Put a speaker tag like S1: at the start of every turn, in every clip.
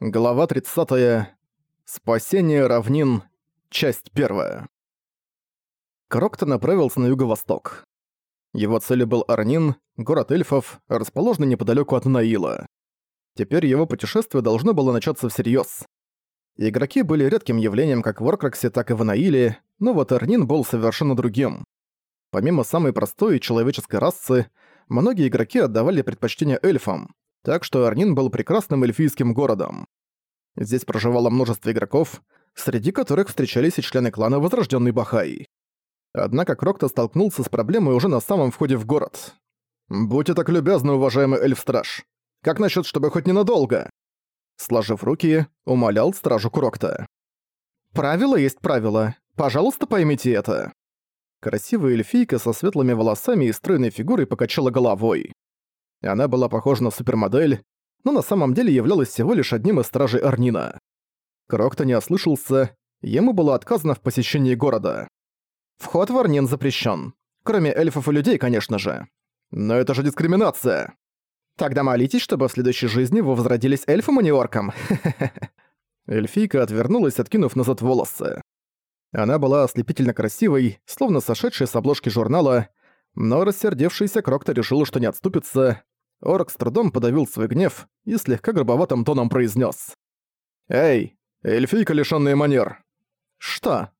S1: Глава 30. Спасение равнин. Часть 1. Крокто направился на юго-восток. Его целью был Арнин, город эльфов, расположенный неподалеку от Наила. Теперь его путешествие должно было начаться всерьез. Игроки были редким явлением как в Оркраксе, так и в Наиле, но вот Арнин был совершенно другим. Помимо самой простой человеческой расы, многие игроки отдавали предпочтение эльфам, так что Арнин был прекрасным эльфийским городом. Здесь проживало множество игроков, среди которых встречались и члены клана Возрожденный Бахай. Однако Крокто столкнулся с проблемой уже на самом входе в город. «Будьте так любезны, уважаемый эльф-страж. Как насчет, чтобы хоть ненадолго?» Сложив руки, умолял стражу Крокта. «Правило есть правило. Пожалуйста, поймите это». Красивая эльфийка со светлыми волосами и стройной фигурой покачала головой. Она была похожа на супермодель, но на самом деле являлась всего лишь одним из стражей Арнина. Крокто не ослышался, ему было отказано в посещении города. Вход в Арнин запрещен. Кроме эльфов и людей, конечно же. Но это же дискриминация. Тогда молитесь, чтобы в следующей жизни вы возродились эльфом, а не орком. Эльфийка отвернулась, откинув назад волосы. Она была ослепительно красивой, словно сошедшая с обложки журнала, но рассердевшийся Крокто решил, что не отступится. Орк с трудом подавил свой гнев и слегка грубоватым тоном произнес: «Эй, эльфийка, лишённая манер!» «Что?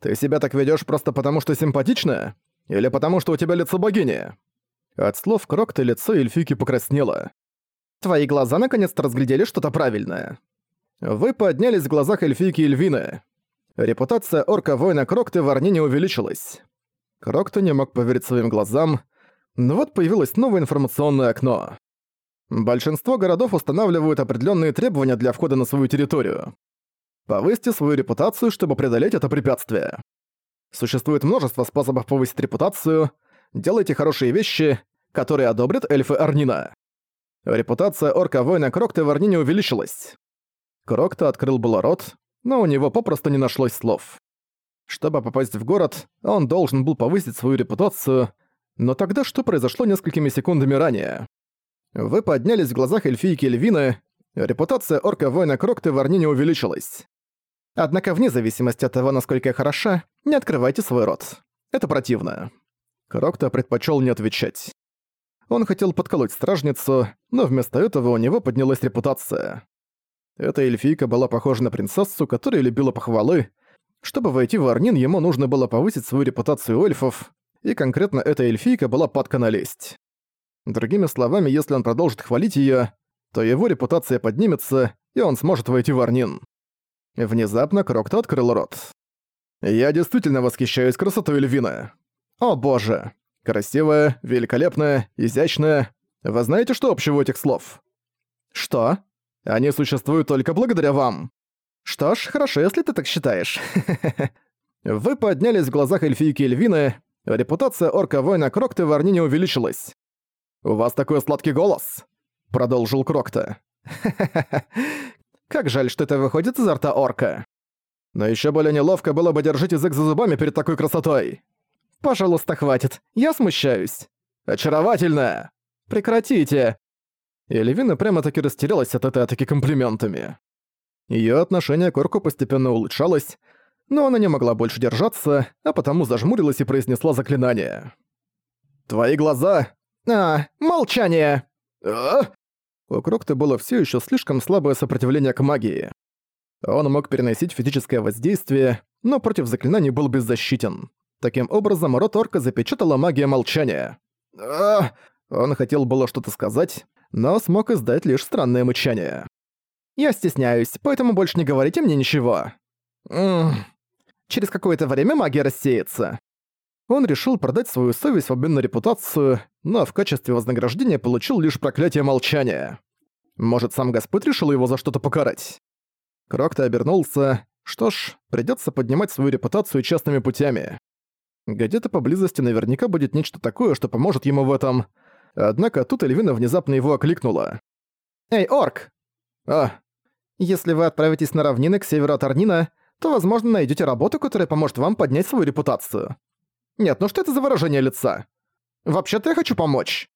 S1: Ты себя так ведёшь просто потому, что симпатичная? Или потому, что у тебя лицо богини?» От слов Крокта лицо эльфийки покраснело. «Твои глаза наконец-то разглядели что-то правильное. Вы поднялись в глазах эльфийки Эльвины. Репутация орка-воина Крокты в Арнине увеличилась. Крокто не мог поверить своим глазам, но вот появилось новое информационное окно. Большинство городов устанавливают определенные требования для входа на свою территорию. Повысьте свою репутацию, чтобы преодолеть это препятствие. Существует множество способов повысить репутацию. Делайте хорошие вещи, которые одобрят эльфы Арнина. Репутация орка-воина Крокта в Арнине увеличилась. Крокта открыл было рот, но у него попросту не нашлось слов. Чтобы попасть в город, он должен был повысить свою репутацию, но тогда что произошло несколькими секундами ранее? Вы поднялись в глазах эльфийки Эльвины, репутация орка-воина Крокты в Арнине увеличилась. Однако вне зависимости от того, насколько я хороша, не открывайте свой рот. Это противно. Крокта предпочел не отвечать. Он хотел подколоть стражницу, но вместо этого у него поднялась репутация. Эта эльфийка была похожа на принцессу, которая любила похвалы, чтобы войти в Арнин, ему нужно было повысить свою репутацию эльфов, и конкретно эта эльфийка была падка на лесть. Другими словами, если он продолжит хвалить её, то его репутация поднимется, и он сможет войти в Арнин. Внезапно Крокто открыл рот. «Я действительно восхищаюсь красотой Эльвина. О боже! Красивая, великолепная, изящная. Вы знаете, что общего этих слов?» «Что? Они существуют только благодаря вам!» «Что ж, хорошо, если ты так считаешь. Вы поднялись в глазах эльфийки Эльвины, репутация орка-воина Крокта в Арнине увеличилась. «У вас такой сладкий голос!» — продолжил Крокта. Как жаль, что это выходит изо рта орка. Но еще более неловко было бы держать язык за зубами перед такой красотой. Пожалуйста, хватит. Я смущаюсь. Очаровательно! Прекратите! Эльвина прямо-таки растерялась от этой атаки комплиментами. Её отношение к орку постепенно улучшалось, но она не могла больше держаться, а потому зажмурилась и произнесла заклинание. «Твои глаза...» «А, молчание!» «А?» У Крокта было всё ещё слишком слабое сопротивление к магии. Он мог переносить физическое воздействие, но против заклинаний был беззащитен. Таким образом, рот орка запечатала магия молчания. «А?» Он хотел было что-то сказать, но смог издать лишь странное мычание. Я стесняюсь, поэтому больше не говорите мне ничего. Ммм. Через какое-то время магия рассеется. Он решил продать свою совесть в обмен на репутацию, но в качестве вознаграждения получил лишь проклятие молчания. Может, сам Господь решил его за что-то покарать? Крокто обернулся. Что ж, придётся поднимать свою репутацию частными путями. Где-то поблизости наверняка будет нечто такое, что поможет ему в этом. Однако тут Эльвина внезапно его окликнула. «Эй, орк!» «А, если вы отправитесь на равнины к северу от Арнина, то, возможно, найдете работу, которая поможет вам поднять свою репутацию. Нет, ну что это за выражение лица? Вообще-то я хочу помочь.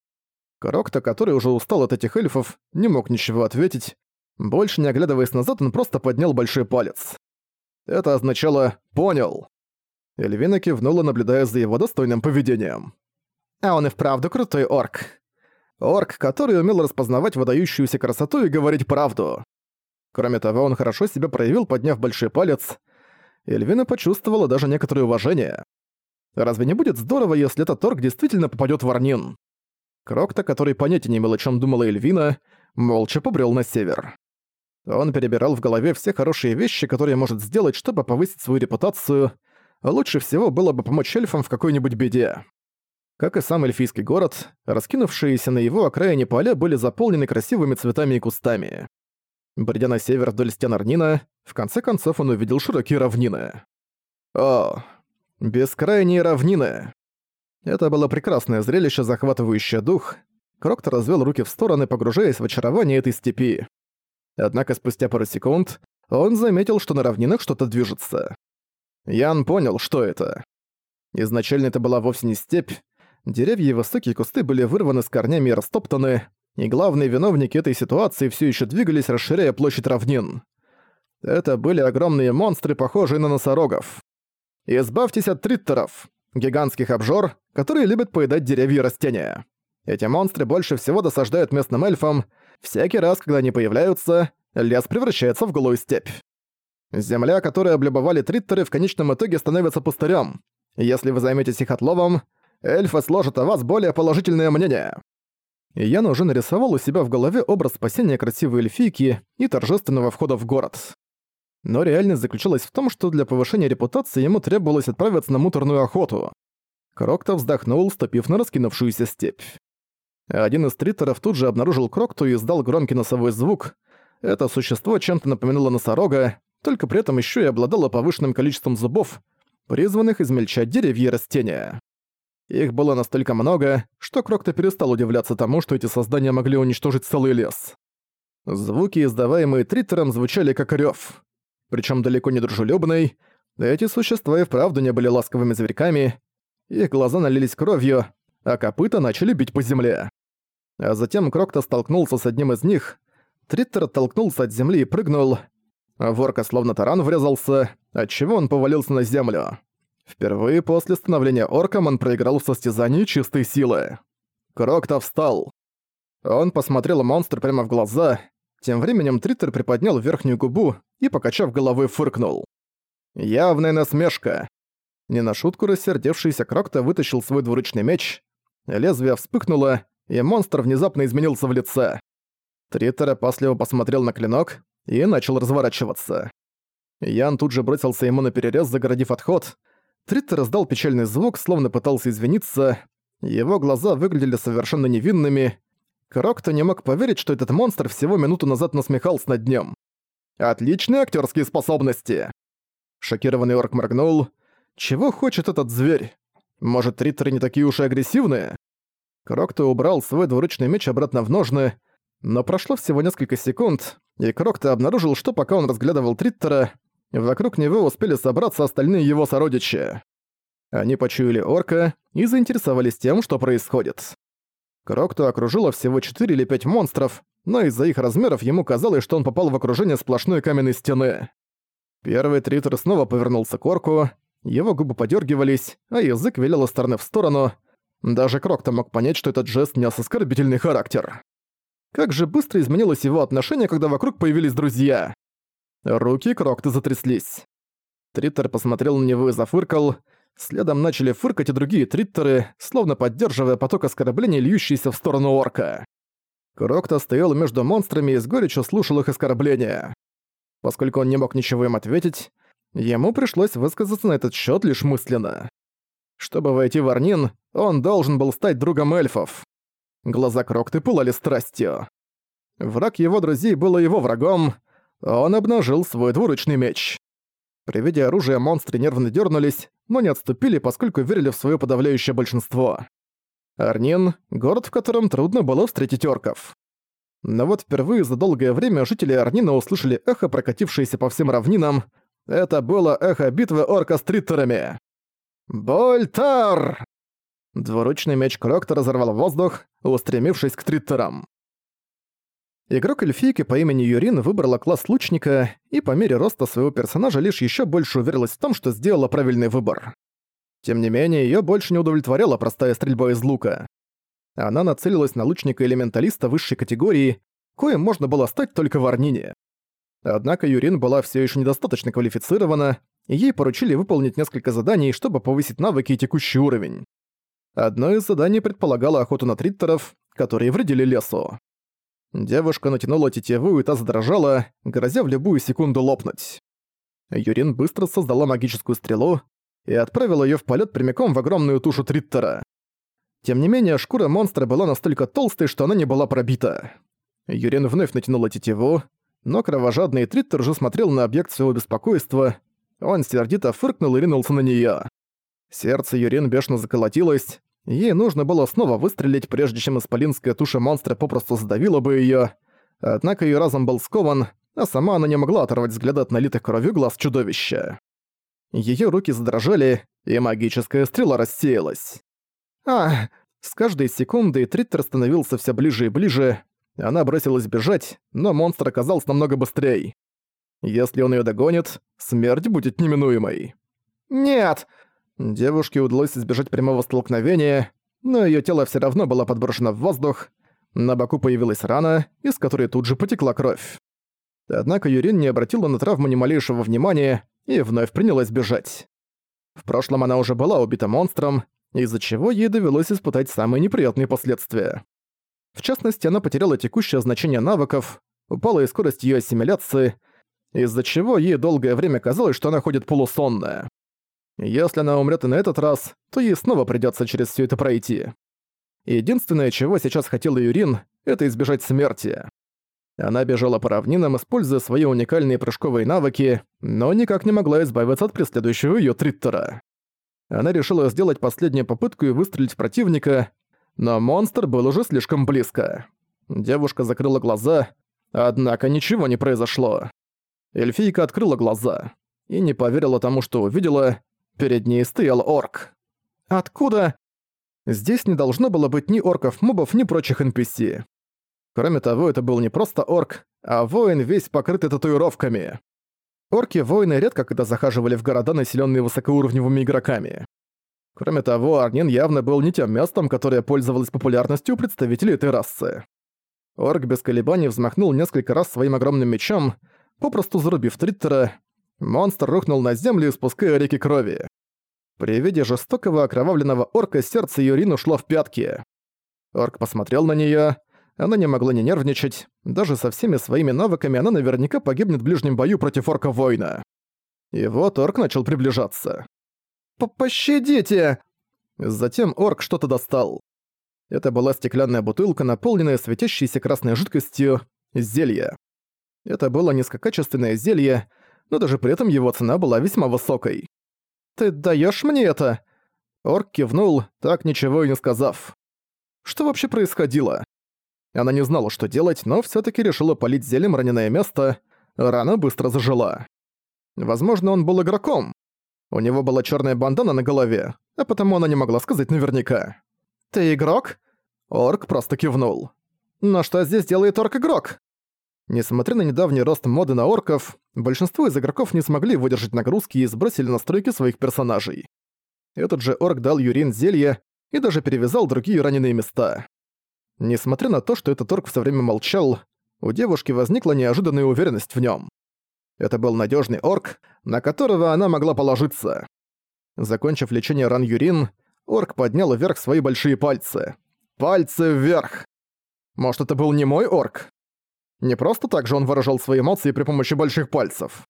S1: Крокто, который уже устал от этих эльфов, не мог ничего ответить. Больше не оглядываясь назад, он просто поднял большой палец. Это означало «понял». Эльвина кивнула, наблюдая за его достойным поведением. А он и вправду крутой орк. Орк, который умел распознавать выдающуюся красоту и говорить правду. Кроме того, он хорошо себя проявил, подняв большой палец. Эльвина почувствовала даже некоторое уважение. Разве не будет здорово, если этот орк действительно попадет в Арнин? Крокта, который понятия не имел, о чем думала Эльвина, молча побрел на север. Он перебирал в голове все хорошие вещи, которые может сделать, чтобы повысить свою репутацию. Лучше всего было бы помочь эльфам в какой-нибудь беде. Как и сам эльфийский город, раскинувшиеся на его окраине поля были заполнены красивыми цветами и кустами. Бредя на север вдоль стен Арнина, в конце концов он увидел широкие равнины. О, бескрайние равнины! Это было прекрасное зрелище, захватывающее дух. Крокто развел руки в стороны, погружаясь в очарование этой степи. Однако спустя пару секунд он заметил, что на равнинах что-то движется. Ян понял, что это. Изначально это была вовсе не степь, Деревья и высокие кусты были вырваны с корнями и растоптаны, и главные виновники этой ситуации все еще двигались, расширяя площадь равнин. Это были огромные монстры, похожие на носорогов. Избавьтесь от триттеров, гигантских обжор, которые любят поедать деревья и растения. Эти монстры больше всего досаждают местным эльфам. Всякий раз, когда они появляются, лес превращается в голую степь. Земля, которую облюбовали триттеры, в конечном итоге становится пустырем. Если вы займетесь их отловом, эльфы сложат о вас более положительное мнение». Ян уже нарисовал у себя в голове образ спасения красивой эльфийки и торжественного входа в город. Но реальность заключалась в том, что для повышения репутации ему требовалось отправиться на муторную охоту. Крокто вздохнул, ступив на раскинувшуюся степь. Один из тритеров тут же обнаружил Крокту и издал громкий носовой звук. Это существо чем-то напоминало носорога, только при этом еще и обладало повышенным количеством зубов, призванных измельчать деревья и растения. Их было настолько много, что Крокто перестал удивляться тому, что эти создания могли уничтожить целый лес. Звуки, издаваемые Триттером, звучали как рёв. Причём далеко не дружелюбный. Эти существа и вправду не были ласковыми зверьками. Их глаза налились кровью, а копыта начали бить по земле. А затем Крокто столкнулся с одним из них. Триттер оттолкнулся от земли и прыгнул. Ворка словно таран врезался, отчего он повалился на землю. Впервые после становления орком он проиграл в состязании чистой силы. Крокто встал. Он посмотрел монстру прямо в глаза. Тем временем Триттер приподнял верхнюю губу и, покачав головой, фыркнул. Явная насмешка. Не на шутку рассердевшийся Крокто вытащил свой двуручный меч. Лезвие вспыхнуло, и монстр внезапно изменился в лице. Триттер опасливо посмотрел на клинок и начал разворачиваться. Ян тут же бросился ему на перерез, загородив отход, Триттер раздал печальный звук, словно пытался извиниться. Его глаза выглядели совершенно невинными. Крокто не мог поверить, что этот монстр всего минуту назад насмехался над ним. «Отличные актерские способности!» Шокированный орк моргнул. «Чего хочет этот зверь? Может, триттеры не такие уж и агрессивные?» Крокто убрал свой двуручный меч обратно в ножны, но прошло всего несколько секунд, и Крокто обнаружил, что пока он разглядывал Триттера, Вокруг него успели собраться остальные его сородичи. Они почуяли орка и заинтересовались тем, что происходит. Крокту окружило всего 4 или 5 монстров, но из-за их размеров ему казалось, что он попал в окружение сплошной каменной стены. Первый тритер снова повернулся к орку, его губы подергивались, а язык велел из стороны в сторону. Даже Крокто мог понять, что этот жест нес оскорбительный характер. Как же быстро изменилось его отношение, когда вокруг появились друзья. Руки Крокта затряслись. Триттер посмотрел на него и зафыркал. Следом начали фыркать и другие триттеры, словно поддерживая поток оскорблений, льющийся в сторону орка. Крокта стоял между монстрами и с горечью слушал их оскорбления. Поскольку он не мог ничего им ответить, ему пришлось высказаться на этот счет лишь мысленно. Чтобы войти в Арнин, он должен был стать другом эльфов. Глаза Крокты пылали страстью. Враг его друзей был его врагом, он обнажил свой двуручный меч. При виде оружия монстры нервно дернулись, но не отступили, поскольку верили в свое подавляющее большинство. Арнин — город, в котором трудно было встретить орков. Но вот впервые за долгое время жители Арнина услышали эхо, прокатившееся по всем равнинам. Это было эхо битвы орка с триттерами. «Больтар!» Двуручный меч Крокта разорвал воздух, устремившись к триттерам. Игрок эльфийки по имени Юрин выбрала класс лучника и по мере роста своего персонажа лишь еще больше уверилась в том, что сделала правильный выбор. Тем не менее, ее больше не удовлетворяла простая стрельба из лука. Она нацелилась на лучника-элементалиста высшей категории, коим можно было стать только в Арнине. Однако Юрин была все еще недостаточно квалифицирована, и ей поручили выполнить несколько заданий, чтобы повысить навыки и текущий уровень. Одно из заданий предполагало охоту на триттеров, которые вредили лесу. Девушка натянула тетиву и та задрожала, грозя в любую секунду лопнуть. Юрин быстро создала магическую стрелу и отправила ее в полет прямиком в огромную тушу Триттера. Тем не менее, шкура монстра была настолько толстой, что она не была пробита. Юрин вновь натянула тетиву, но кровожадный Триттер же смотрел на объект своего беспокойства. Он сердито фыркнул и ринулся на неё. Сердце Юрин бешено заколотилось. Ей нужно было снова выстрелить, прежде чем исполинская туша монстра попросту задавила бы её. Однако её разум был скован, а сама она не могла оторвать взгляд от налитых кровью глаз чудовища. Её руки задрожали, и магическая стрела рассеялась. А, с каждой секундой Триттер становился все ближе и ближе. Она бросилась бежать, но монстр оказался намного быстрее. Если он её догонит, смерть будет неминуемой. «Нет!» Девушке удалось избежать прямого столкновения, но её тело всё равно было подброшено в воздух. На боку появилась рана, из которой тут же потекла кровь. Однако Юрин не обратила на травму ни малейшего внимания и вновь принялась бежать. В прошлом она уже была убита монстром, из-за чего ей довелось испытать самые неприятные последствия. В частности, она потеряла текущее значение навыков, упала и скорость её ассимиляции, из-за чего ей долгое время казалось, что она ходит полусонная. Если она умрет и на этот раз, то ей снова придется через все это пройти. Единственное, чего сейчас хотела Юрин, это избежать смерти. Она бежала по равнинам, используя свои уникальные прыжковые навыки, но никак не могла избавиться от преследующего ее Триттера. Она решила сделать последнюю попытку и выстрелить в противника, но монстр был уже слишком близко. Девушка закрыла глаза, однако ничего не произошло. Эльфийка открыла глаза и не поверила тому, что увидела. Перед ней стоял орк. Откуда? Здесь не должно было быть ни орков-мобов, ни прочих NPC. Кроме того, это был не просто орк, а воин весь покрытый татуировками. Орки-воины редко когда захаживали в города, населенные высокоуровневыми игроками. Кроме того, Арнин явно был не тем местом, которое пользовалось популярностью у представителей этой расы. Орк без колебаний взмахнул несколько раз своим огромным мечом, попросту зарубив Триттера. Монстр рухнул на землю, испуская реки крови. При виде жестокого окровавленного орка сердце Юрин ушло в пятки. Орк посмотрел на неё. Она не могла не нервничать. Даже со всеми своими навыками она наверняка погибнет в ближнем бою против орка-воина. И вот орк начал приближаться. «Пощадите!» Затем орк что-то достал. Это была стеклянная бутылка, наполненная светящейся красной жидкостью, зелье. Это было низкокачественное зелье, но даже при этом его цена была весьма высокой. «Ты даешь мне это?» Орк кивнул, так ничего и не сказав. Что вообще происходило? Она не знала, что делать, но все таки решила полить зельем раненое место. Рана быстро зажила. Возможно, он был игроком. У него была черная бандана на голове, а потому она не могла сказать наверняка. «Ты игрок?» Орк просто кивнул. «Но что здесь делает орк-игрок?» Несмотря на недавний рост моды на орков, большинство из игроков не смогли выдержать нагрузки и сбросили настройки своих персонажей. Этот же орк дал Юрин зелье и даже перевязал другие раненые места. Несмотря на то, что этот орк все время молчал, у девушки возникла неожиданная уверенность в нем. Это был надежный орк, на которого она могла положиться. Закончив лечение ран Юрин, орк поднял вверх свои большие пальцы. Пальцы вверх! Может, это был не мой орк? Не просто так же он выражал свои эмоции при помощи больших пальцев.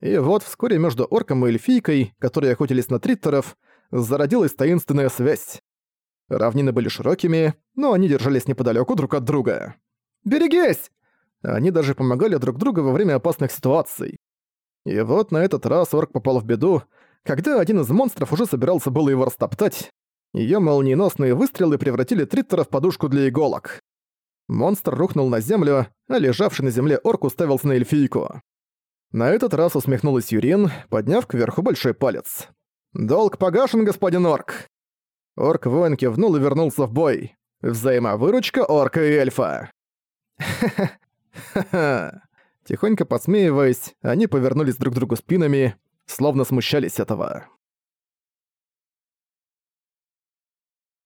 S1: И вот вскоре между орком и эльфийкой, которые охотились на триттеров, зародилась таинственная связь. Равнины были широкими, но они держались неподалеку друг от друга. «Берегись!» Они даже помогали друг другу во время опасных ситуаций. И вот на этот раз орк попал в беду, когда один из монстров уже собирался было его растоптать. Её молниеносные выстрелы превратили Триттера в подушку для иголок. Монстр рухнул на землю, а лежавший на земле орк уставился на эльфийку. На этот раз усмехнулась Юрин, подняв кверху большой палец. «Долг погашен, господин орк!» Орк-воин кивнул и вернулся в бой. Взаимовыручка орка и эльфа. Ха-ха. Тихонько посмеиваясь, они повернулись друг к другу спинами, словно смущались этого.